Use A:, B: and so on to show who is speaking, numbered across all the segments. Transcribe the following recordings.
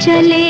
A: चले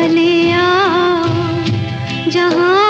A: चले आ जहाँ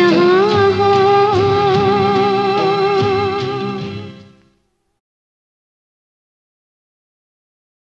A: जहाँ